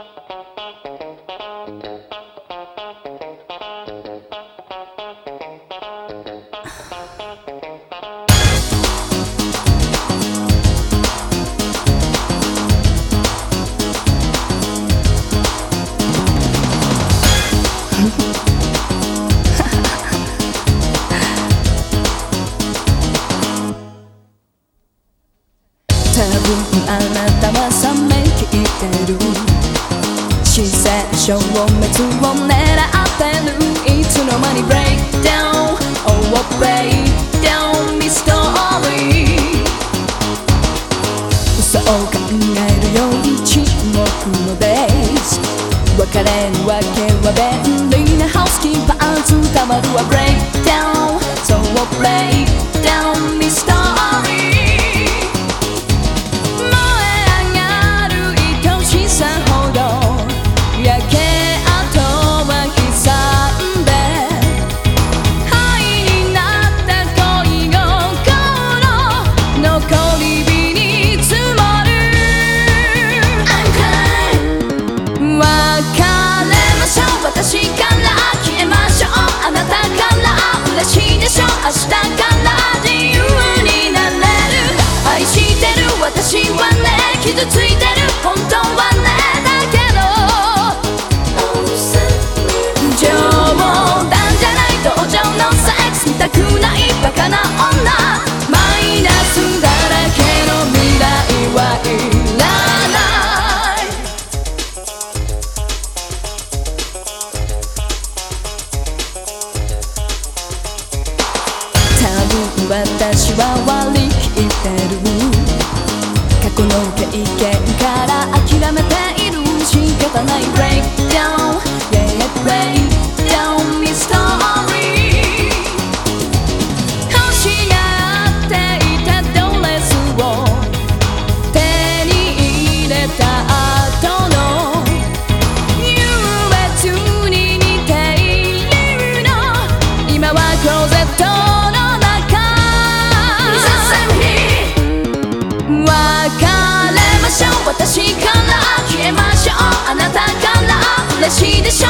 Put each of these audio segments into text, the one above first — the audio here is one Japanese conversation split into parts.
多分あなたは冷めきってる視線消滅を狙ってるいつの間に break down oh break down mystery 嘘を考えるより沈黙のベース別れるわけは便利なハウスキーパーズたまるは break down so break down mystery 私はから嬉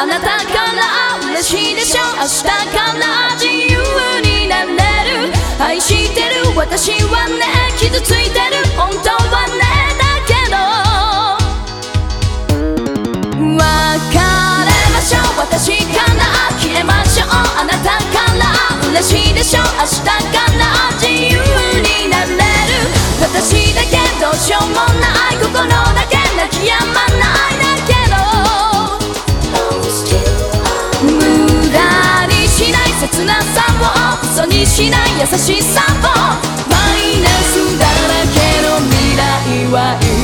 あなたから嬉しいでしょ？明日から自由になれる。愛してる私はね傷ついてる。本当はねだけど。別れましょう。私から消えましょう。あなたから嬉しいでしょ？明日からしない優しさをマイナスだらけの未来は